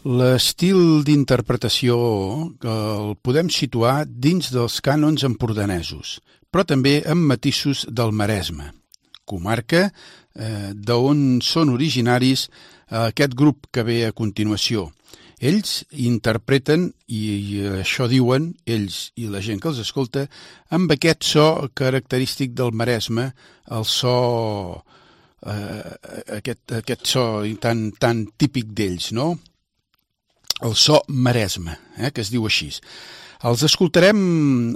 L'estil d'interpretació el podem situar dins dels cànons empordanesos, però també amb matisos del Maresme, comarca eh, d'on són originaris eh, aquest grup que ve a continuació. Ells interpreten, i això diuen, ells i la gent que els escolta, amb aquest so característic del Maresme, el so, eh, aquest, aquest so tan, tan típic d'ells, no? El so Maresme, eh, que es diu així. Els escoltarem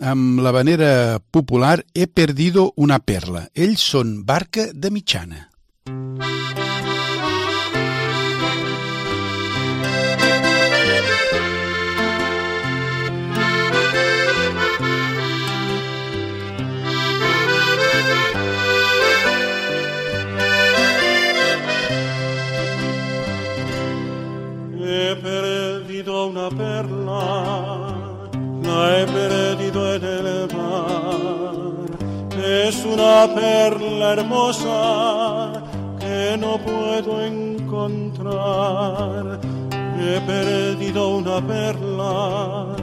amb la vanera popular He perdido una perla. Ells són Barca de Mitjana. Una perla hermosa que no puedo encontrar. He perdido una perla,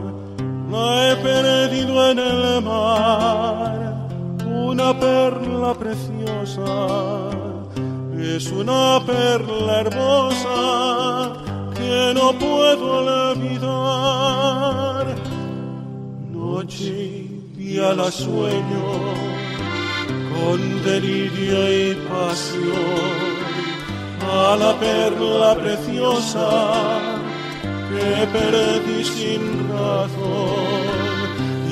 la he perdido en el mar. Una perla preciosa es una perla hermosa que no puedo olvidar. Noche y a la sueño con delirio y pasión a la perla preciosa que perdí sin razón.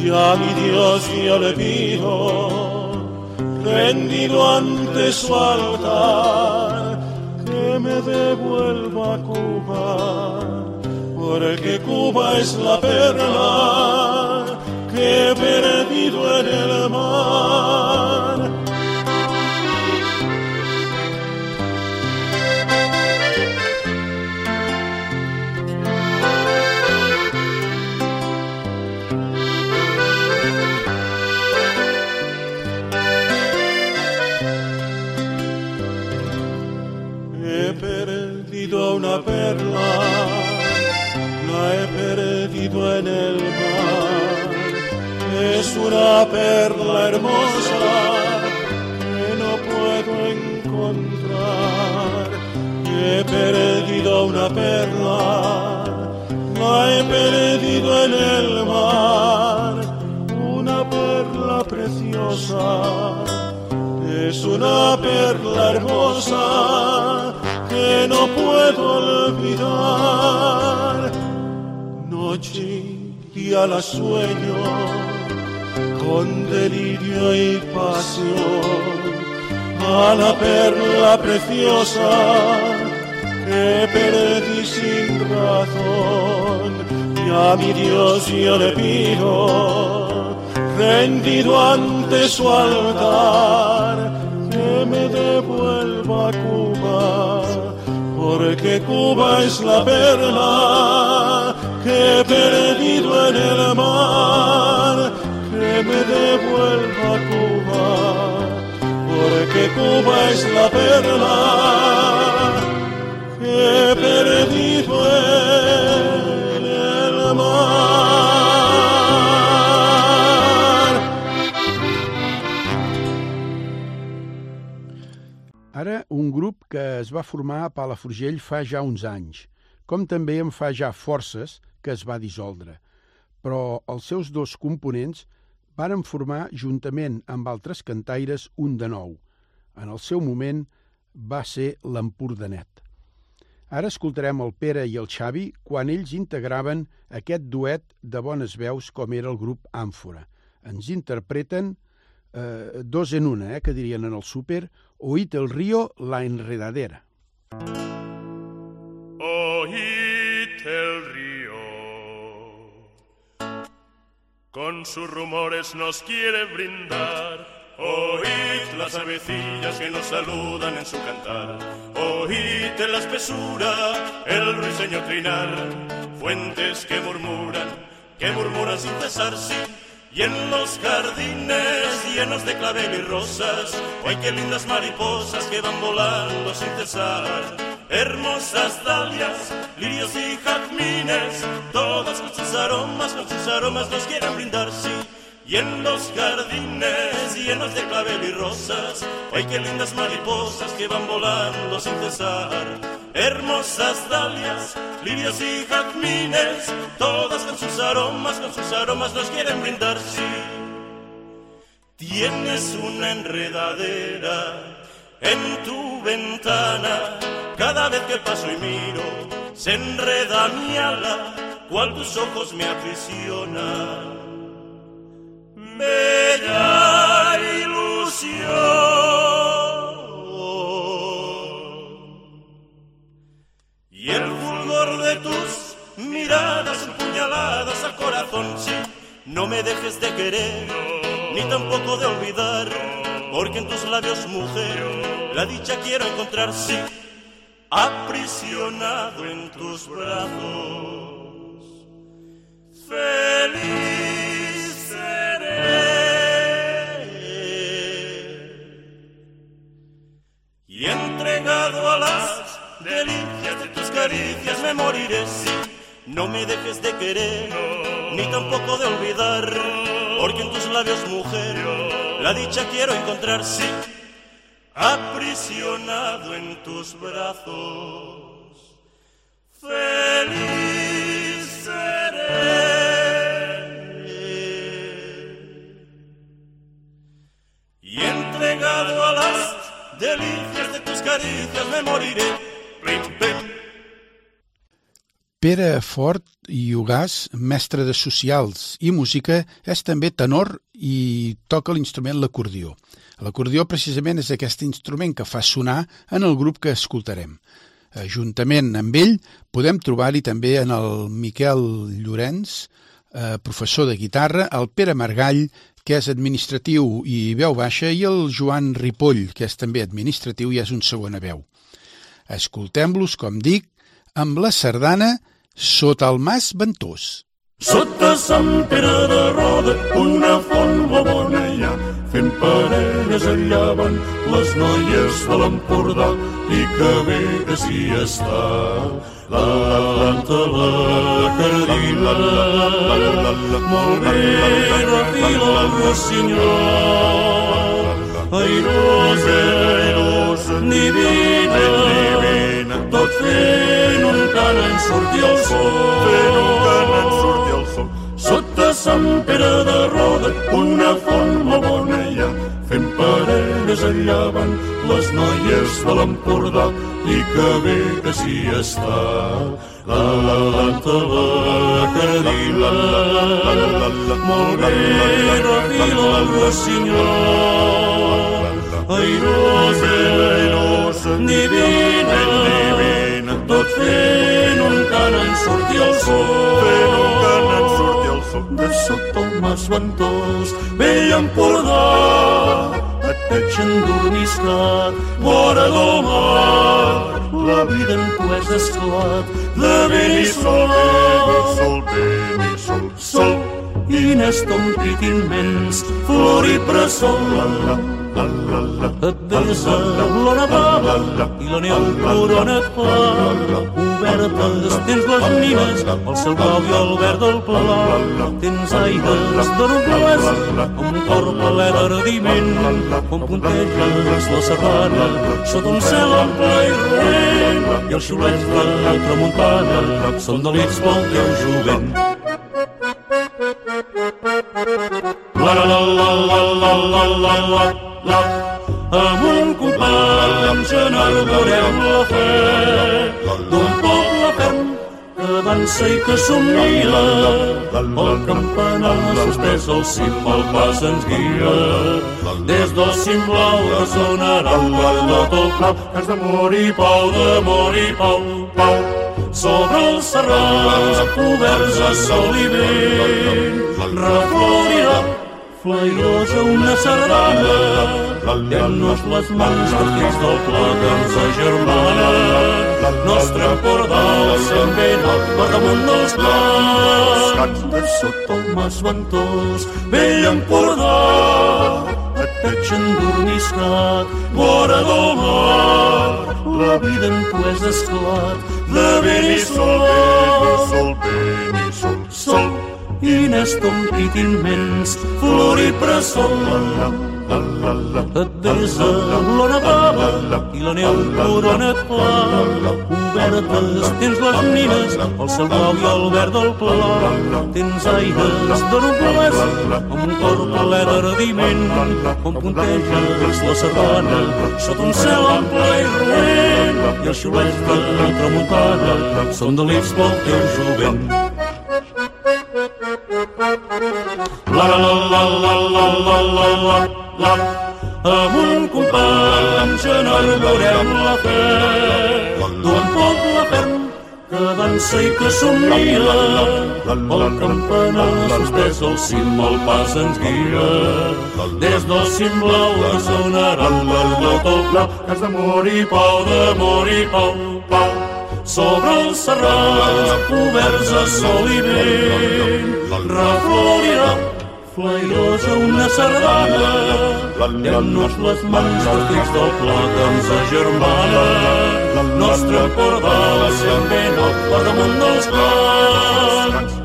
Y a mi Dios yo le pido rendido ante su altar, que me devuelva Cuba, porque Cuba es la perla que he perdido en el mar. Una perla hermosa que no puedo encontrar. He perdido una perla, la he perdido en el mar. Una perla preciosa es una perla hermosa que no puedo olvidar. Noche y a la sueño con delirio y pasión a la perla preciosa que perdí sin razón. Y a mi Dios yo le pido rendido ante su altar que me devuelva Cuba porque Cuba es la perla que he perdido en el mar me devuelva a Cuba, porque Cuba es la perla que he perdido en el mar. Ara, un grup que es va formar a Palafrugell fa ja uns anys, com també en fa ja forces que es va dissoldre però els seus dos components varen formar, juntament amb altres cantaires, un de nou. En el seu moment va ser l'Empordanet. Ara escoltarem el Pere i el Xavi quan ells integraven aquest duet de bones veus com era el grup Àmfora. Ens interpreten eh, dos en una, eh, que dirien en el súper, Oíd el río, la enredadera. Oíd el río, con sus rumores nos quiere brindar. Oíd las avecillas que nos saludan en su cantar. Oíd en la espesura el ruiseñor trinar. Fuentes que murmuran, que murmuran sin cesar, sí. Y en los jardines llenos de clavel y rosas, ¡ay qué lindas mariposas que van volando sin cesar! Hermosas dalias, lirios y jazmines, todas con sus aromas, con sus aromas nos quieren brindar, sí. Y en los jardines llenos de clavel y rosas, ¡ay qué lindas mariposas que van volando sin cesar! Hermosas dalias, lirios y jazmines, todas con sus aromas, con sus aromas nos quieren brindar, sí. Tienes una enredadera en tu ventana, cada vez que paso y miro, se enreda mi ala, cual tus ojos me aprisionan. Bella ilusión. Y el fulgor de tus miradas empuñaladas al corazón, sí, no me dejes de querer, ni tampoco de olvidar, porque en tus labios, mujer, la dicha quiero encontrar, sí, aprisionado en tus brazos. Feliz seré. Y entregado a las delicias de tus caricias me moriré si no me dejes de querer, ni tampoco de olvidar, porque en tus labios, mujer, la dicha quiero encontrar, sí, aprisionado en tus brazos. Feliz seré. Y entregado a las delicias de tus caricias me moriré. Pere Fort i Ugàs, mestre de socials i música, és també tenor i toca l'instrument l'acordió. L'acordió precisament és aquest instrument que fa sonar en el grup que escoltarem. Juntament amb ell podem trobar-hi també en el Miquel Llorenç, eh, professor de guitarra, el Pere Margall, que és administratiu i veu baixa, i el Joan Ripoll, que és també administratiu i és un segona veu. Escoltem-los, com dic, amb la sardana Sota el Mas Ventós. Sota Sant Pere de Roda, una font bona hi ha, fent parelles allà van les noies de l'Empordà i que bé que s'hi està. La planta, la cardina, molt bé refila el rossinyol, airosa, airosa, divina, tot fent un cant en sortir el sol, fent un cant en sortir el sol. Sota Sant Pere de Roda, una font molt bona fent parelles allà van les noies de l'Empordà i que bé que s'hi està. La la la la la cardina, molt bé refila el rossinyol, airosa, airosa, divina, divina, tot fent un cant sortir el sol, fent un cant en sortir el sol, de sota el mas ventós, vell Empordà, endormiscat, vora del mar, la vida en tu és esclat, de vent i sol, sol, vent i sol, sol i quin és ton pit immens, flor i bressol. Et besa l'ona bava i la neu corona et fa. Obertes tens les nines, el cel blau i el verd del pla. Tens aires de noblesa, amb un cor ple d'ardiment. Com punteges la sardana, sota un cel ample i roent. I els xulets de la tramuntana són delits pel teu jovent. La la la la la la la la la la. Amb un company ens enamorem la fe d'un poble ferm que dansa i que somnia. El campanar suspès al cim, el pas ens guia. Des del cim blau ressonarà el tot clau, és d'amor i pau, d'amor i pau, pau. Sobre els serrats coberts a sol i vent, reflorirà flairosa una sardana, Diem-nos les mans dels fills del pla que ens agermana. Nostre Empordà se'n alt per damunt dels plans. Canta sota el mas ventós, vell Empordà, pe endormiscat, vora del mar, la vida en tu és esclat De Benisol, Benisol, Benisol, Sol Inestompit immens, la presol et besa l'ona bava i la neu corona pla. Obertes tens les nines, el cel blau i el verd del pla. Tens aires de noblesa, amb un cor ple d'ardiment. Com punteges la sardana, sota un cel ample i roent. I els xiulets de la tramuntana són delits pel teu jovent. La la la la la la la la la la amb un company ens enamorem la fe. D'un poble ferm que dansa i que somnia el campanar suspès al cim el pas ens guia. Des del cim blau ressonarà l'albot al blau cas d'amor i pau d'amor i pau pau. Sobre els serrats coberts a sol i vent reflorirà flairosa una sardana. Diem-nos les mans dels fills del pla que ens agermana. El nostre Empordà sent ben alt per damunt dels plans.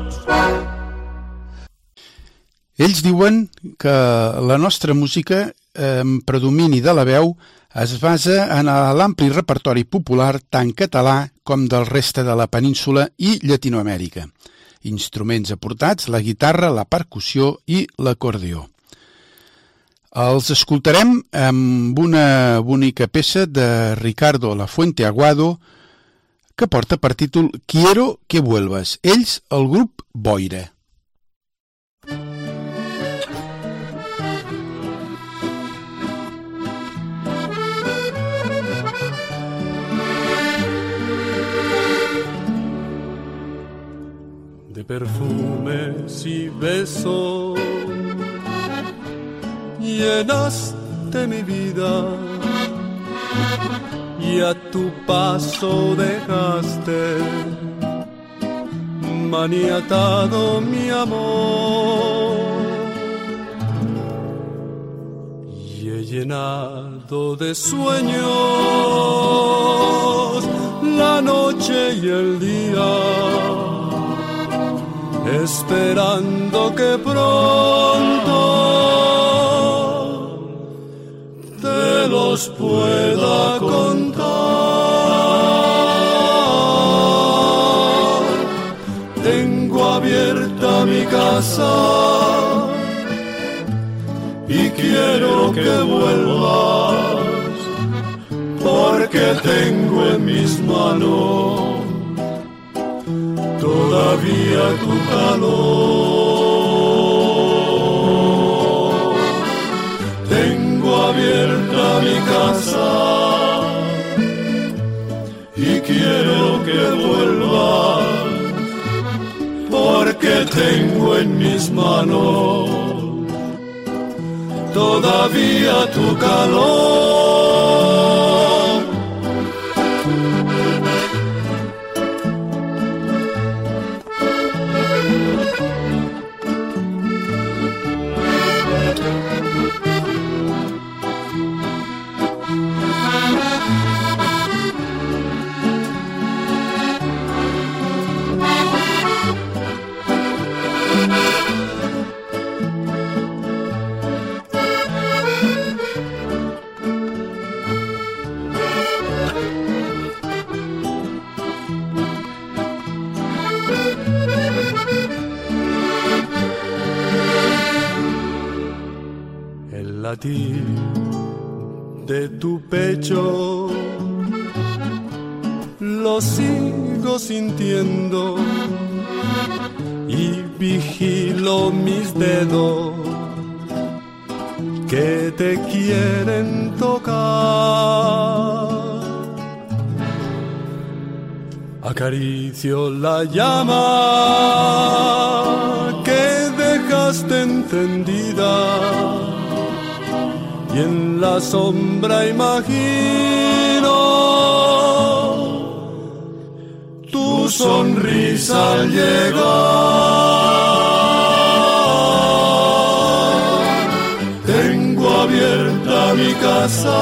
Ells diuen que la nostra música, en predomini de la veu, es basa en l'ampli repertori popular tant català com del reste de la península i Llatinoamèrica. Instruments aportats, la guitarra, la percussió i l'acordió. Els escoltarem amb una bonica peça de Ricardo Lafuente Aguado que porta per títol Quiero que vuelvas. Ells, el grup Boira. De perfumes y besos. Llenaste mi vida y a tu paso dejaste maniatado mi amor. Y he llenado de sueños la noche y el día esperando que pronto te los pueda contar. Tengo abierta mi casa y quiero que vuelvas porque tengo en mis manos todavía tu calor. Tengo abierta mi casa y quiero que vuelvas porque tengo en mis manos todavía tu calor. De tu pecho lo sigo sintiendo y vigilo mis dedos que te quieren tocar. Acaricio la llama que dejaste encendida y en la sombra imagino tu sonrisa al llegar. Tengo abierta mi casa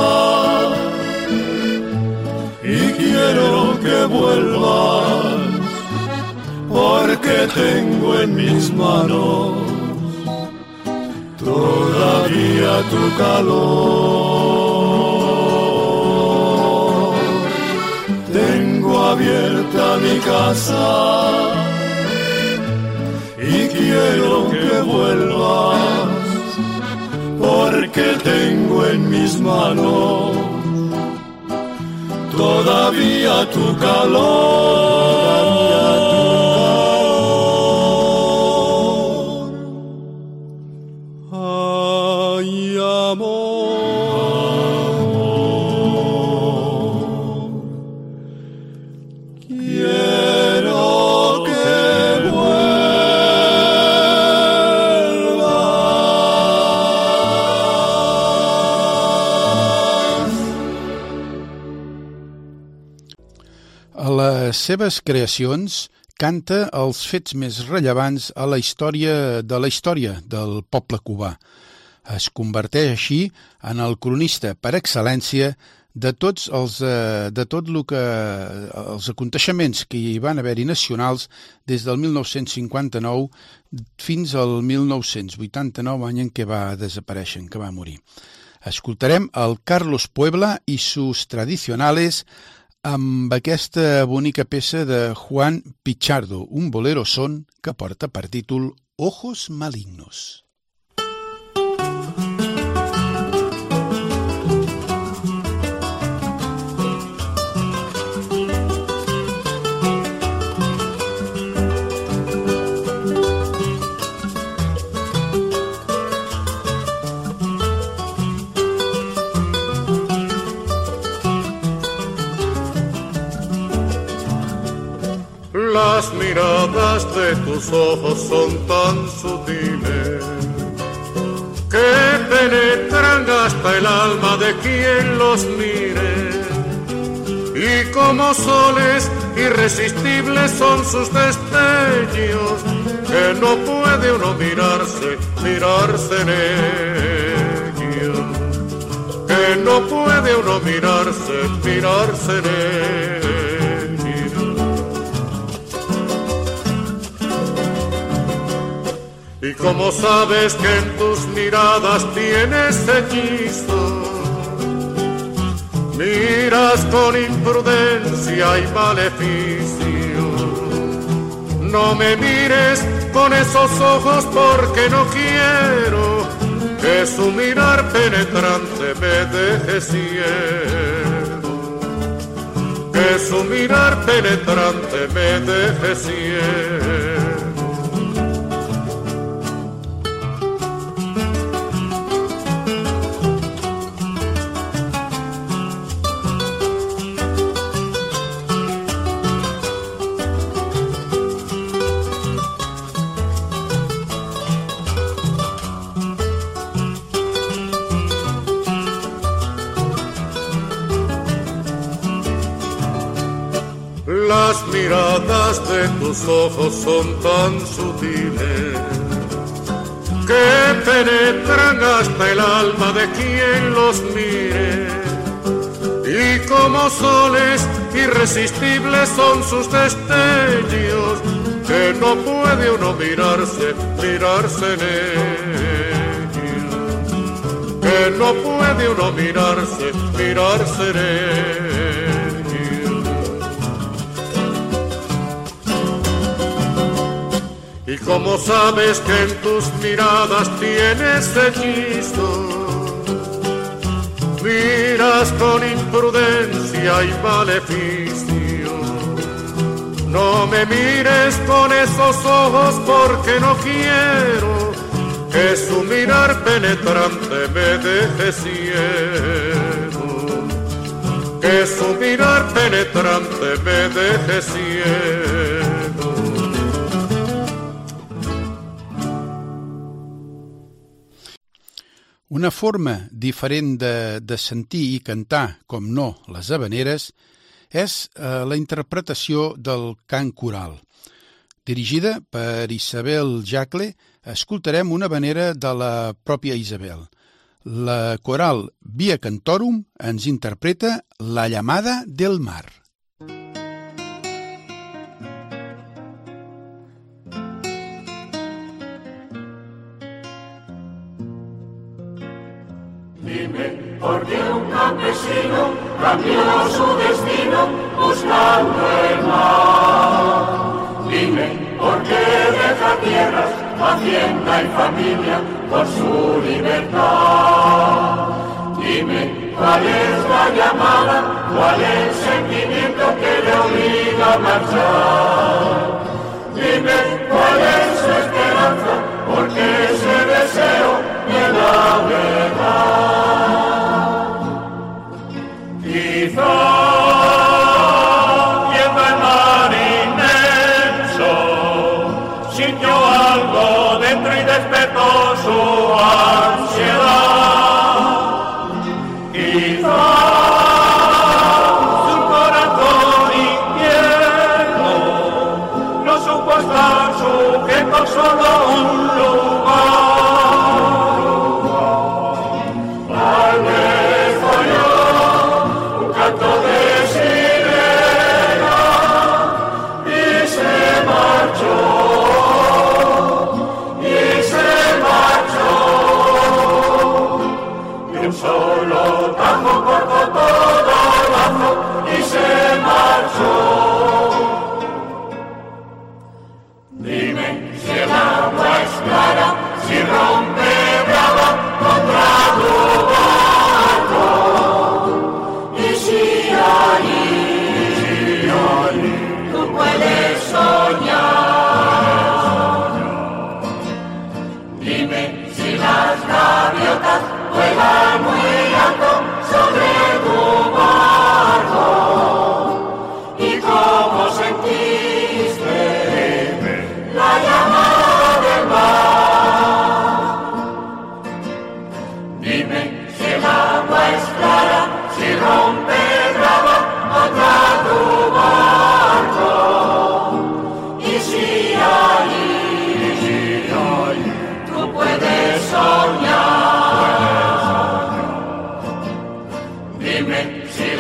y quiero que vuelvas porque tengo en mis manos todavía tu calor. Tengo abierta mi casa y quiero que vuelvas porque tengo en mis manos todavía tu calor. Amor, les seves creacions canta els fets més rellevants a la història de la història del poble cubà. Es converteix així en el cronista per excel·lència de tots els, eh, de tot el que, els aconteixements que hi van haver-hi nacionals des del 1959 fins al 1989, any en què va desaparèixer, en què va morir. Escoltarem el Carlos Puebla i sus tradicionales amb aquesta bonica peça de Juan Pichardo, un bolero son que porta per títol Ojos malignos. Las miradas de tus ojos son tan sutiles que penetran hasta el alma de quien los mire. Y como soles irresistibles son sus destellos, que no puede uno mirarse, mirarse en ellos. Que no puede uno mirarse, mirarse en ellos. Y como sabes que en tus miradas tienes hechizo, miras con imprudencia y maleficio. No me mires con esos ojos porque no quiero que su mirar penetrante me deje ciego. Que su mirar penetrante me deje ciego. De tus ojos son tan sutiles que penetran hasta el alma de quien los mire. Y como soles irresistibles son sus destellos, que no puede uno mirarse, mirarse en ellos. Que no puede uno mirarse, mirarse en ellos. Y como sabes que en tus miradas tienes hechizo, miras con imprudencia y maleficio. No me mires con esos ojos porque no quiero que su mirar penetrante me deje ciego. Que su mirar penetrante me deje ciego. Una forma diferent de, de sentir i cantar, com no les habaneres, és eh, la interpretació del cant coral. Dirigida per Isabel Jacle, escoltarem una habanera de la pròpia Isabel. La coral Via Cantorum ens interpreta La llamada del mar. Dime, ¿por qué un campesino cambió su destino buscando el mar? Dime, ¿por qué deja tierras, hacienda y familia por su libertad? Dime, ¿cuál es la llamada, cuál es el sentimiento que le obliga a marchar? Dime, ¿cuál es su esperanza, por qué ese deseo de la verdad? Because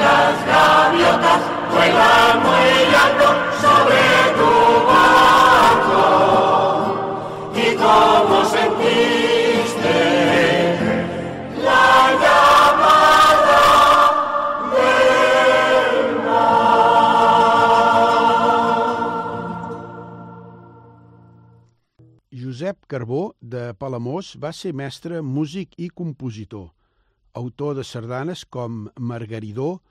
las gaviotas vuelan muy alto sobre tu barco y cómo sentiste la llamada del Josep Carbó, de Palamós, va ser mestre, músic i compositor, autor de sardanes com Margaridó,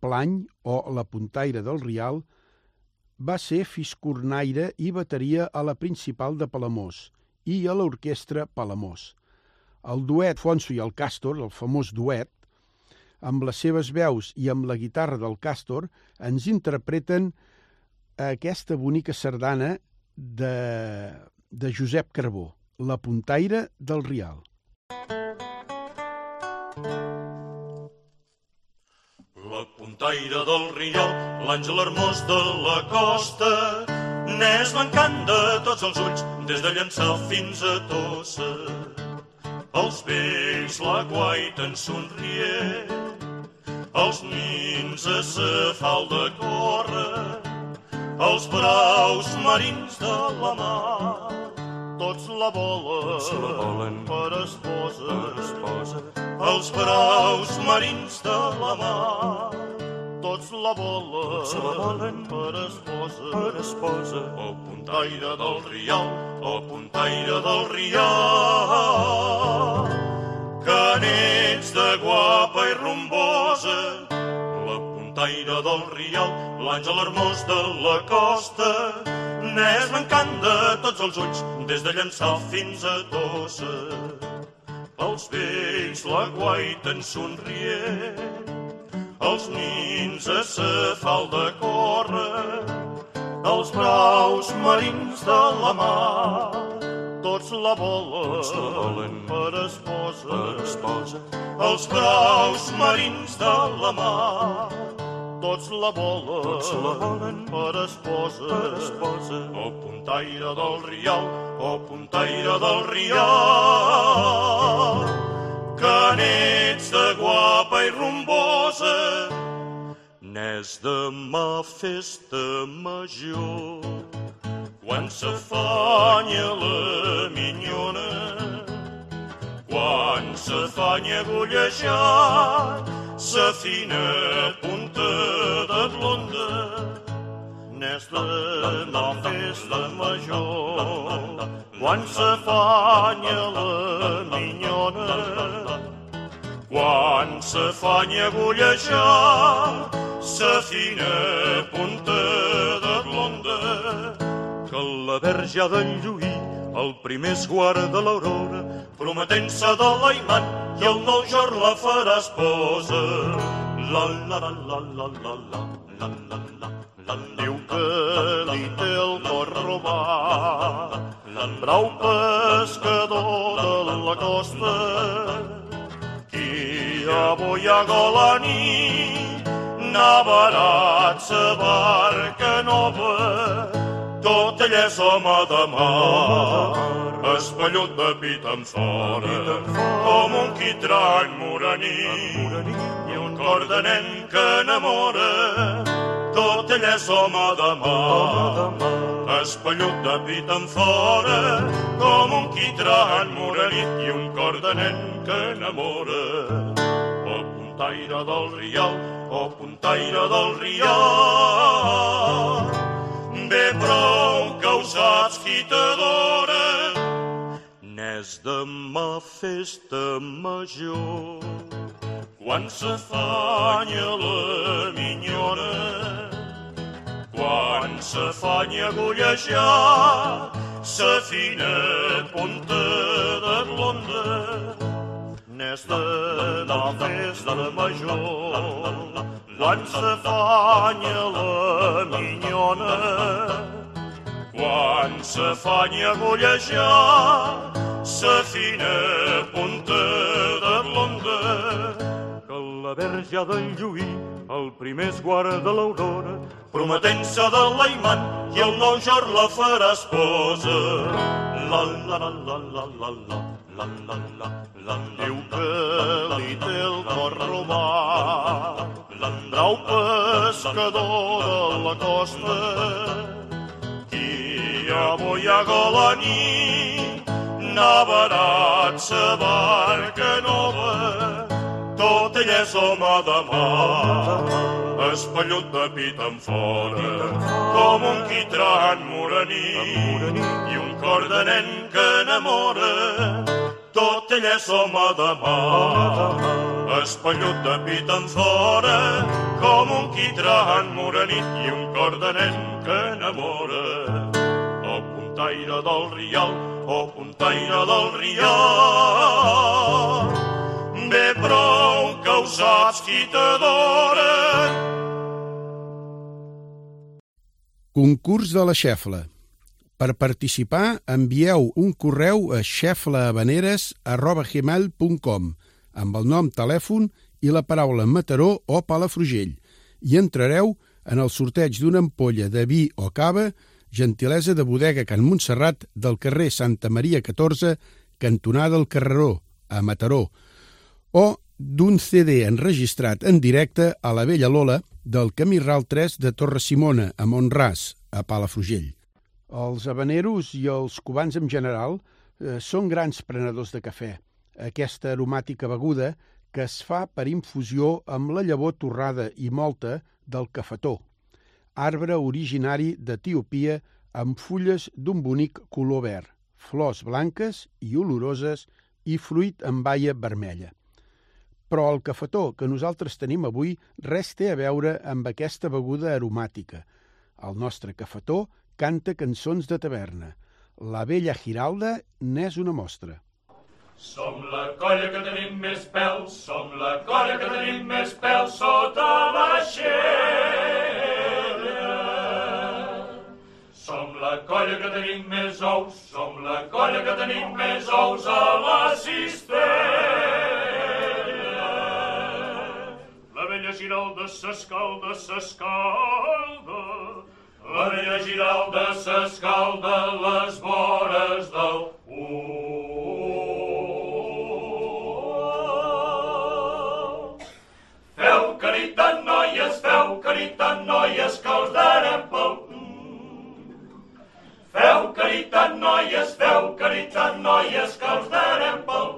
Plany o La puntaire del Rial, va ser fiscornaire i bateria a la principal de Palamós i a l'orquestra Palamós. El duet Fonso i el Càstor, el famós duet, amb les seves veus i amb la guitarra del Càstor, ens interpreten aquesta bonica sardana de, de Josep Carbó, La puntaire del Rial. La puntaire del Riol, l'àngel hermós de la costa, n'és l'encant de tots els ulls, des de llançar fins a Tossa. Els vells la guaiten somrient, els nins a sa falda corre, els braus marins de la mar, tots la volen, Tots la volen per esposa, per esposa. els braus marins de la mar, tots la volen, Tots la volen per esposa, per esposa. o puntaire del Rial, o puntaire del Rial. que n'ets de guapa i rumbosa, la puntaire del rial, l'àngel hermós de la costa, n'és l'encant de tots els ulls, des de llançar fins a Tossa. Els vells la guaiten somrient, els nins a sa falda corre, els braus marins de la mar, tots la volen, tots la volen per esposa. Per esposa. Els braus marins de la mar, tots la volen, tots la volen per esposa. Per esposa. O puntaire del rial, o puntaire del rial, que n'ets de guapa i rumbosa, n'és demà festa major. Quan s'afanya la minyona, quan s'afanya a gollejar, sa fina punta de blonda, n'és demà festa major. Quan s'afanya la minyona, quan s'afanya a gollejar sa fina punta de blonda que la verge ha de lluir el primer esguard de l'aurora prometent-se de l'Aiman i el nou jorn la farà esposa la la la la la la la la la la la diu que li té el cor robat brau pescador de la costa qui avui a Golani n'ha barat sa barca nova, tot ell és home de mar, espellut de pit en fora, com un quitrany moraní, i un cor de nen que enamora, tot ell és home de mar, espellut de pit en fora, com un quitrany moranit i un cor de nen que enamora. O puntaire del rial, o puntaire del rial, bé prou que ho saps qui t'adora, n'és demà festa major. Quan s'afanya la minyona, quan s'afanya gollejar sa fina punta de blonda n'és de la festa major s'afanya la minyona quan s'afanya a gollejar sa fina punta la verge ha de lluir el primer esguard de l'aurora, prometent-se de l'Aiman i el nou jorn la farà esposa. La la la la la la la la la la la Diu que li té el cor robat, l'andrau pescador de la costa, qui avui a Golani n'ha barat sa barca nova, tot ell és home de mar, espellut de pit en fora, com un quitran moraní, i un cor de nen que enamora, tot ell és home de mar, espellut de pit en fora, com un quitran moranit i un cor de nen que enamora. O puntaire del rial, o puntaire del rial, bé prou que ho saps qui t'adora. Concurs de la xefla. Per participar, envieu un correu a xeflahabaneres.gmail.com amb el nom, telèfon i la paraula Mataró o Palafrugell i entrareu en el sorteig d'una ampolla de vi o cava, gentilesa de bodega Can Montserrat del carrer Santa Maria 14, cantonada del Carreró, a Mataró, o d'un CD enregistrat en directe a la Vella Lola del Camí Ral 3 de Torre Simona, a Montràs, a Palafrugell. Els habaneros i els cubans en general eh, són grans prenedors de cafè. Aquesta aromàtica beguda que es fa per infusió amb la llavor torrada i molta del cafetó, arbre originari d'Etiopia amb fulles d'un bonic color verd, flors blanques i oloroses i fruit amb baia vermella. Però el cafetó que nosaltres tenim avui res té a veure amb aquesta beguda aromàtica. El nostre cafetó canta cançons de taverna. La vella Giralda n'és una mostra. Som la colla que tenim més pèls, som la colla que tenim més pèls sota la Som la colla que tenim més ous, som la colla que tenim més ous a la cistella. Giralda s'escalda, s'escalda, la vella Giralda s'escalda a les vores del Feu caritat, noies, feu caritat, noies, que us darem pel... Feu caritat, noies, feu caritat, noies, que us darem pel...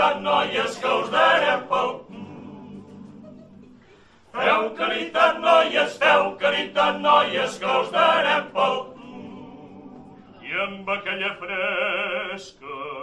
caritat, noies, que us darem pel... Feu caritat, noies, feu caritat, noies, que us darem pel... I amb aquella fresca...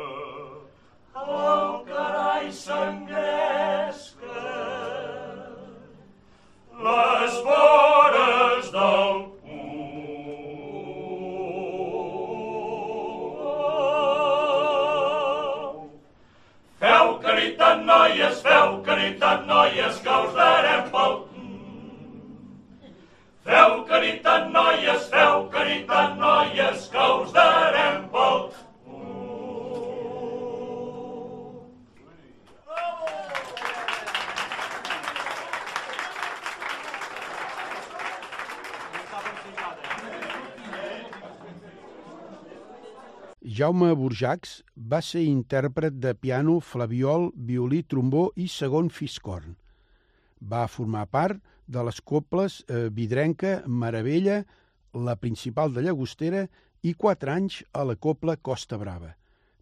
Burjacs va ser intèrpret de piano, flaviol, violí, trombó i segon fiscorn. Va formar part de les coples eh, Vidrenca, Maravella, la principal de Llagostera i quatre anys a la copla Costa Brava.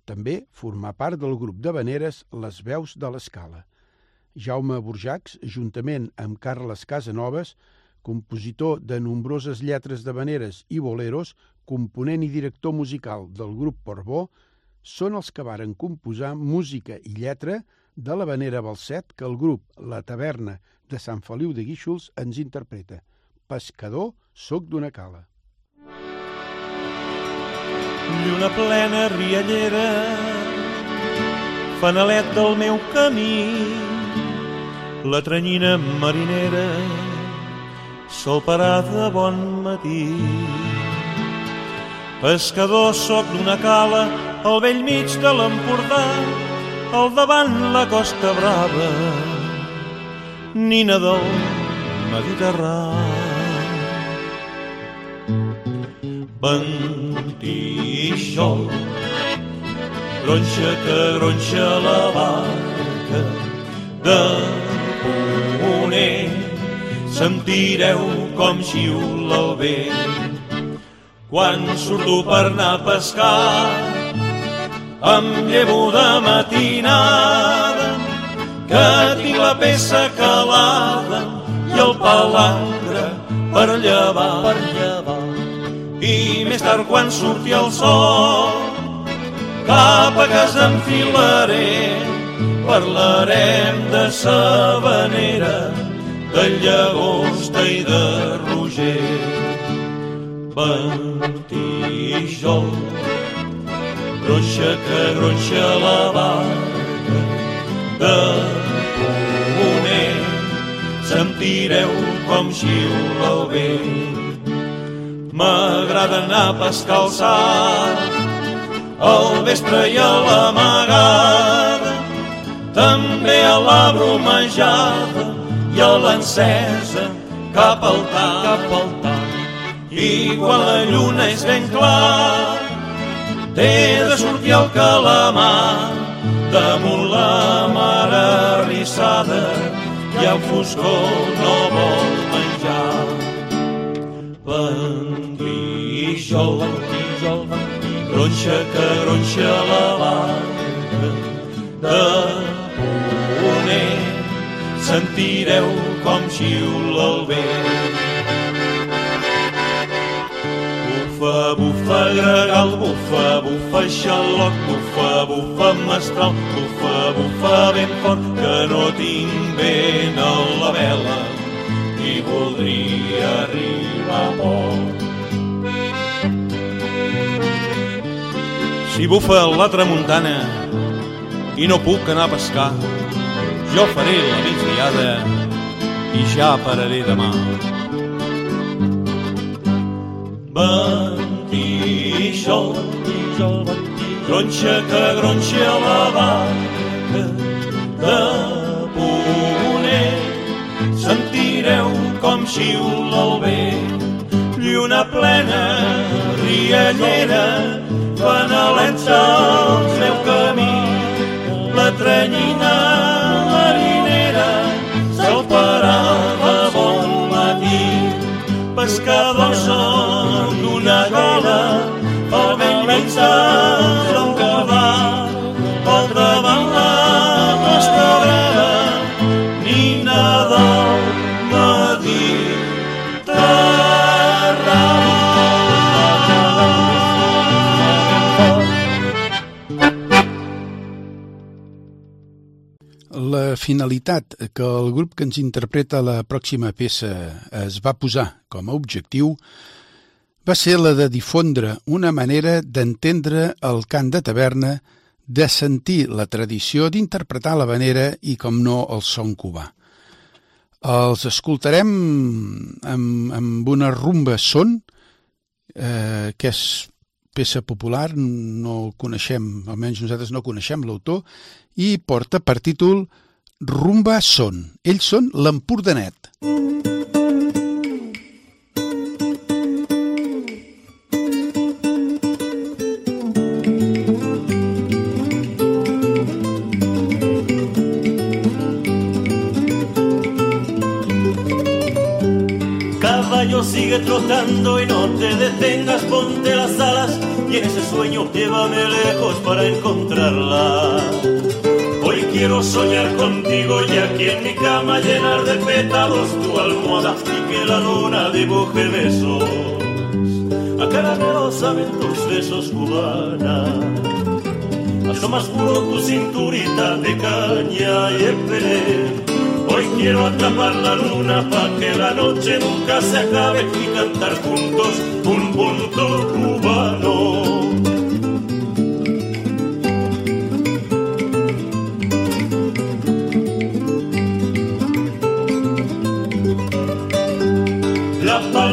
També formà part del grup de veneres Les Veus de l'Escala. Jaume Burjacs, juntament amb Carles Casanovas, compositor de nombroses lletres de veneres i boleros, component i director musical del grup Portbó, són els que varen composar música i lletra de la venera Balset que el grup La Taverna de Sant Feliu de Guíxols ens interpreta. Pescador, soc d'una cala. Lluna plena, riallera, fanalet del meu camí, la tranyina marinera, sol parada, bon matí. Pescador sóc d'una cala al vell mig de l'Empordà, al davant la Costa Brava, nina del Mediterrani. Ventixol, gronxa que gronxa la barca de ponent, sentireu com xiula el vent quan surto per anar a pescar em llevo de matinada que tinc la peça calada i el palangre per llevar, per llevar. I més tard quan surti el sol cap a casa enfilaré parlarem de sabanera de llagosta i de roger ventijol gronxa que gronxa la barca de ponent sentireu com xiula el vent. M'agrada anar a pescar al sal al vespre i a l'amagada també a la bromejada i a l'encesa cap al tard, cap al tard i quan la lluna és ben clar té de sortir el calamar damunt la mar arrissada i el foscor no vol menjar. Bandijol, bandijol, gronxa que gronxa la barca de ponent, sentireu com xiula el vent. Bufa, bufa, gregal, bufa, bufa, xaloc, bufa, bufa, mestral, bufa, bufa, ben fort, que no tinc vent a la vela i voldria arribar a port. Si bufa la tramuntana i no puc anar a pescar, jo faré la migdiada i ja pararé demà. Bandijol, bandijol, bandijol, gronxa que gronxa la barca de ponent. Sentireu com xiula el vent, lluna plena, riallera, penalets el meu camí, la trenyina marinera salparà matí. Pescadors són d'una gola, el vent llença l'encordar, altra finalitat que el grup que ens interpreta la pròxima peça es va posar com a objectiu va ser la de difondre una manera d'entendre el cant de taverna, de sentir la tradició d'interpretar la vanera i, com no, el son cubà. Els escoltarem amb, amb una rumba son, eh, que és peça popular, no coneixem, almenys nosaltres no coneixem l'autor, i porta per títol Rumba Son. Ells són l'Empordanet. Caballo sigue trotando y no te detengas, ponte las alas y en ese sueño llévame lejos para encontrarla. Quiero soñar contigo y aquí en mi cama llenar de pétalos tu almohada y que la luna dibuje besos. A caramelo saben tus besos cubana. Asoma más puro tu cinturita de caña y esperé. Hoy quiero atrapar la luna pa' que la noche nunca se acabe y cantar juntos un punto cubano.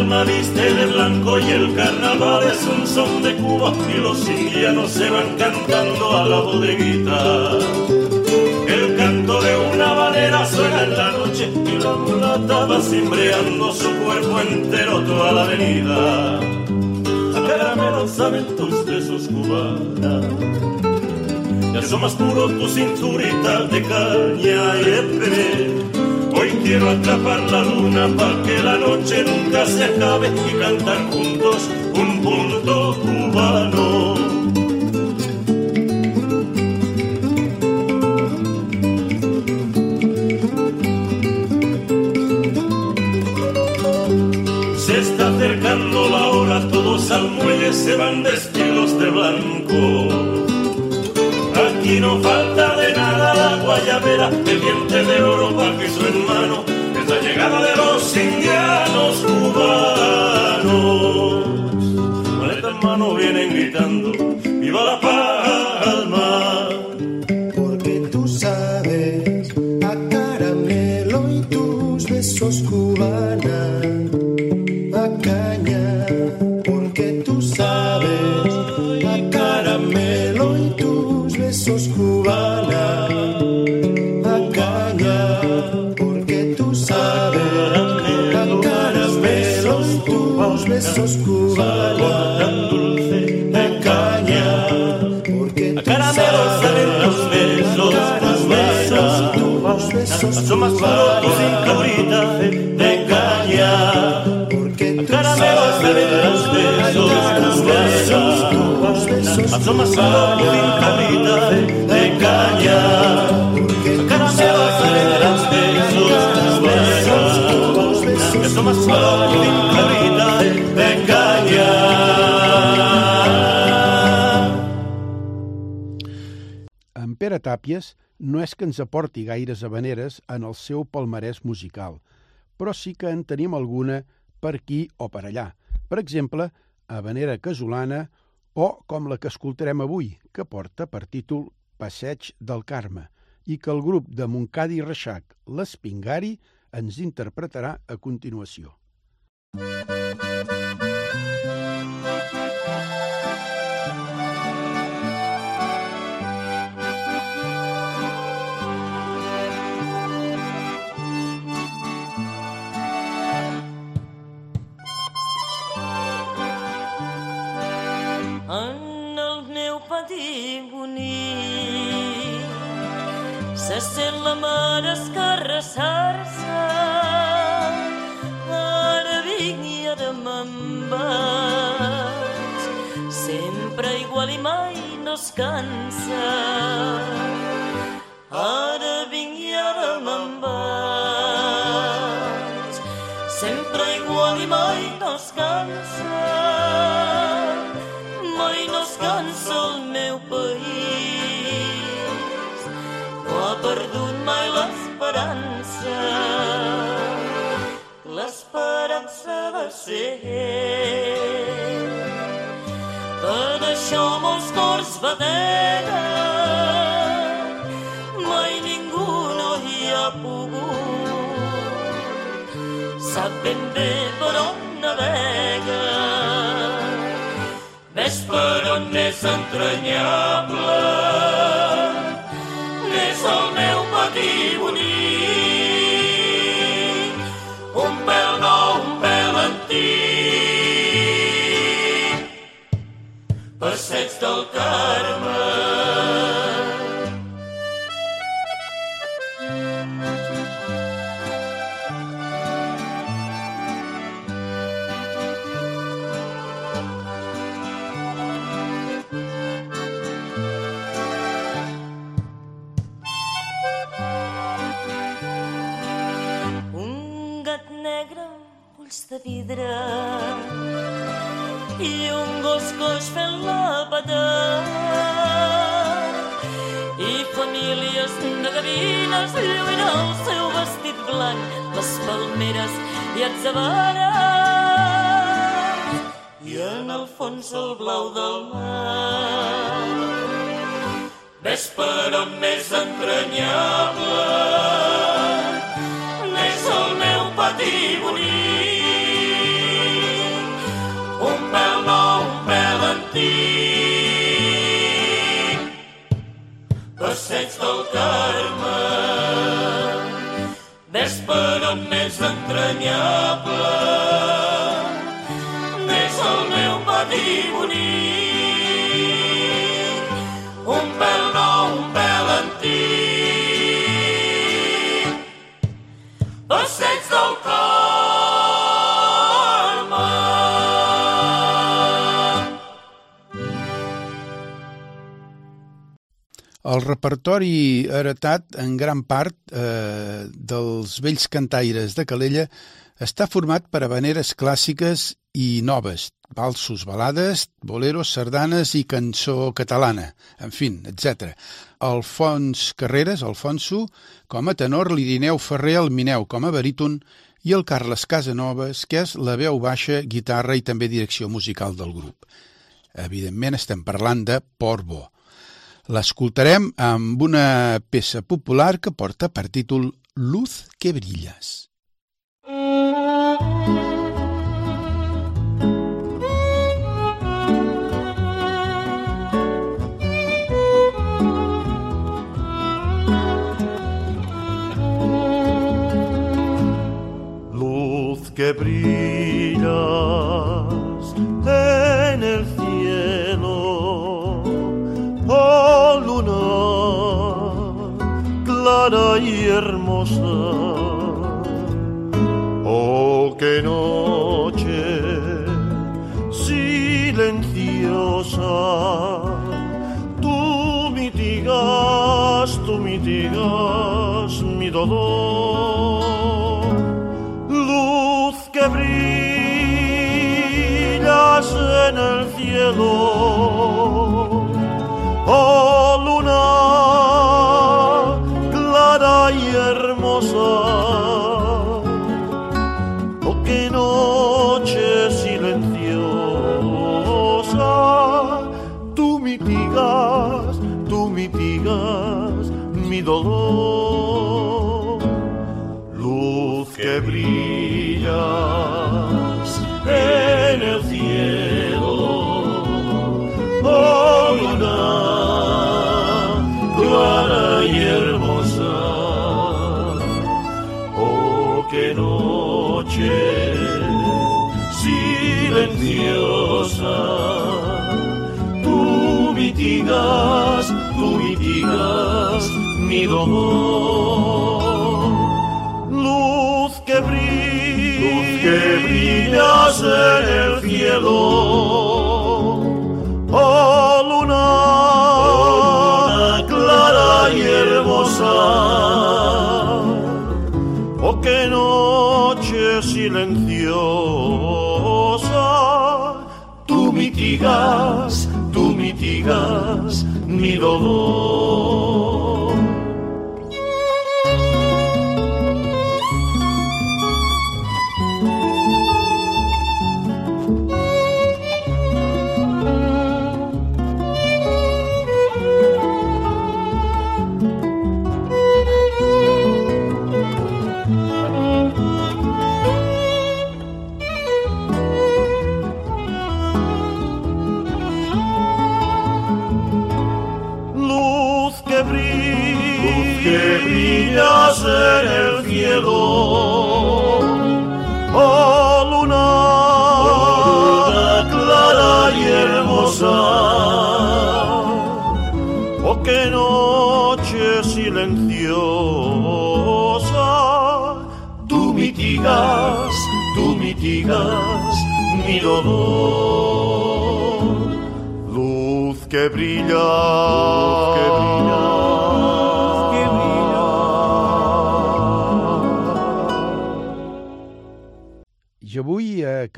La palma viste de blanco y el carnaval es un son de Cuba y los indianos se van cantando a la bodeguita. El canto de una valera suena en la noche y la mulata va cimbreando su cuerpo entero toda la avenida. A caramelo saben tus besos cubanas. Ya son más puro tu cinturita de caña y de Hoy quiero atrapar la luna para que la noche nunca se acabe y cantar juntos un punto cubano. Se está acercando la hora, todos al muelle se van vestidos de blanco. Aquí no falta de nada la guayabera, el diente de oro pajizo en mano, es la llegada de los indianos cubanos. En Pere Tàpies no és que ens aporti gaires habaneres en el seu palmarès musical, però sí que en tenim alguna per aquí o per allà. Per exemple, habanera casolana o com la que escoltarem avui, que porta per títol Passeig del Carme i que el grup de Montcadi i Reixac, l'Espingari, ens interpretarà a continuació. En la mar escarrassar-se ara vinc i ara me'n vaig sempre igual i mai no es cansa ara vinc i ara me'n vaig sempre igual i mai no es cansa l'esperança de ser per això molts cors bateguen mai ningú no hi ha pogut sap ben bé per on navega ves per on és entranyable de vidre i un gos coix fent pata i famílies de gavines lluint el seu vestit blanc les palmeres i atzabares i en el fons el blau del mar ves per on més entranyable n'és el meu pati bonic. Un pèl nou, un pèl antic. Passeig del Carme. Ves per on més entranyable. N'és el meu pati bonic. El repertori heretat en gran part eh, dels vells cantaires de Calella està format per habaneres clàssiques i noves, valsos, balades, boleros, sardanes i cançó catalana, en fi, etc. Alfons Carreras, Alfonso, com a tenor, l'Irineu Ferrer, el Mineu com a baríton i el Carles Casanovas, que és la veu baixa, guitarra i també direcció musical del grup. Evidentment estem parlant de Portbó. L'escoltarem amb una peça popular que porta per títol Luz que brillas. Luz que brillas clara y hermosa. Oh, qué noche silenciosa. Tú mitigas, tú mitigas mi dolor. Luz que brillas en el cielo. Luz que brilla, luz que brillas en el cielo. Oh luna, clara y hermosa. Oh qué noche silenciosa. Tú mitigas, tú mitigas mi dolor.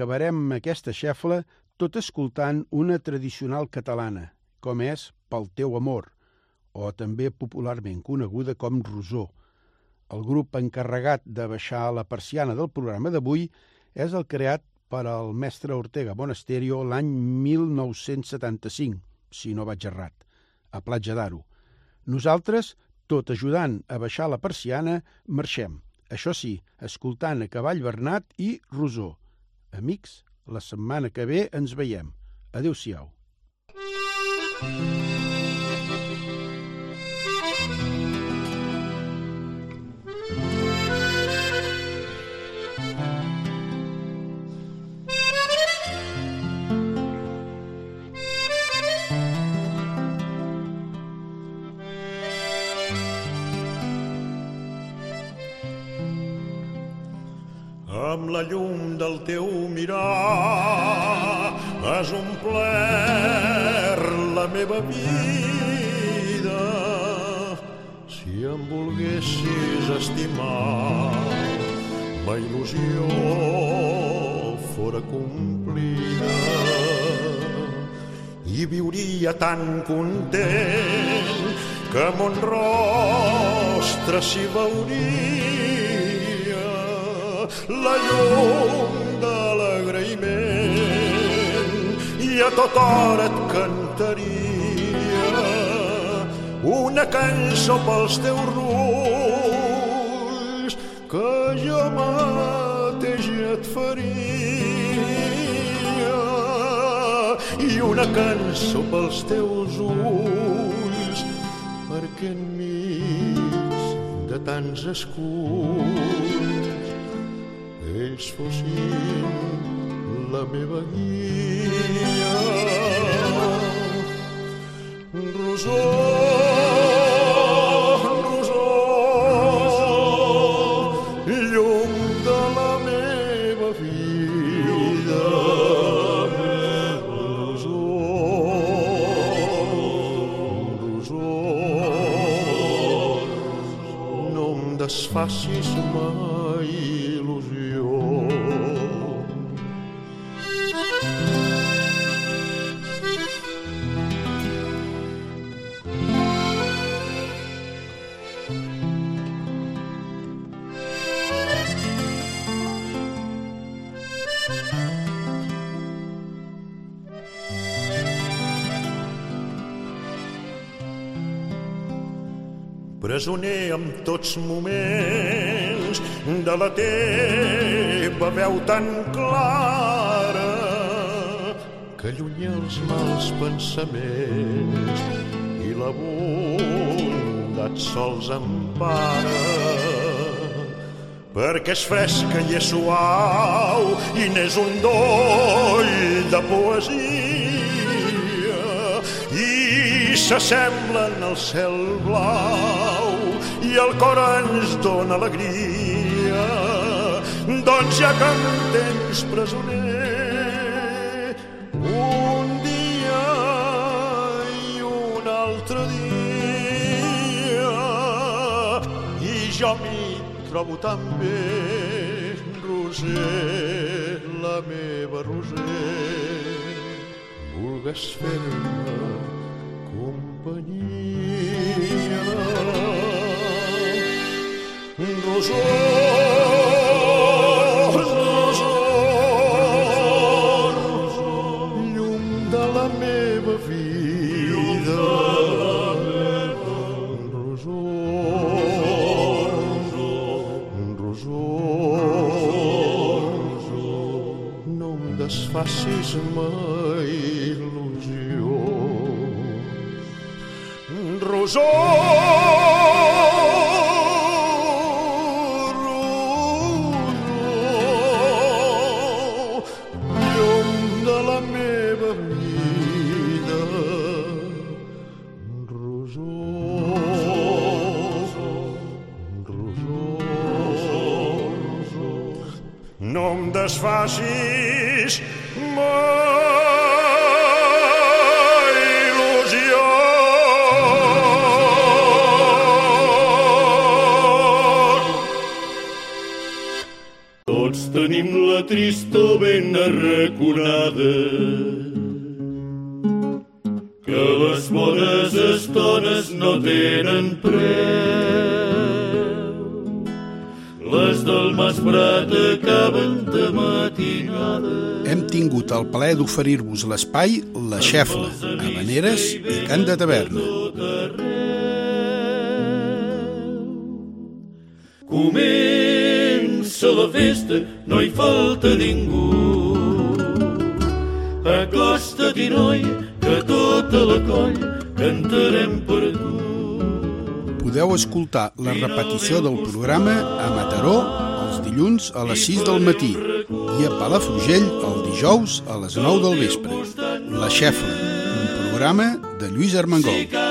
Acabarem aquesta xefla tot escoltant una tradicional catalana, com és Pel teu amor, o també popularment coneguda com Rosó. El grup encarregat de baixar la persiana del programa d'avui és el creat per al mestre Ortega Monasterio l'any 1975, si no vaig errat, a Platja d'Aro. Nosaltres, tot ajudant a baixar la persiana, marxem. Això sí, escoltant a Cavall Bernat i Rosó. Amics, la setmana que ve ens veiem. Adéu-siau. Amb la llum del teu mirar. Has omplert la meva vida. Si em volguessis estimar, ma il·lusió fora complida. I viuria tan content que mon rostre s'hi veuria la llum de l'agraïment i a tota hora et cantaria una cançó pels teus ulls que jo mateix et faria. I una cançó pels teus ulls perquè enmig de tants esculls ells fossin la meva guia. Rosó, Rosó, llum de la meva vida. Rosó, Rosó, no em desfacis mai presoner amb tots moments de la teva veu tan clara que allunya els mals pensaments i la bondat sols empara. Perquè és fresca i és suau i n'és un doll de poesia. I s'assemblen al cel blau el cor ens dóna alegria. Doncs ja que em tens presoner un dia i un altre dia i jo m'hi trobo tan bé Roser, la meva Roser. Vulgues fer-me desfacis mai il·lusió. Rosó, no em desfacis mai il·lusió. Tots tenim la trista ben arraconada que les bones estones no tenen preu. Masprat acaben de matinada. Hem tingut el plaer d'oferir-vos l'espai La Xefla, Habaneres i Cant de Taverna. Comença la festa, no hi falta ningú. Acosta-t'hi, noi, que tota la colla cantarem per tu. Podeu escoltar la repetició del programa a Mataró dilluns a les 6 del matí i a Palafrugell el dijous a les 9 del vespre. La Xefla, un programa de Lluís Armengol.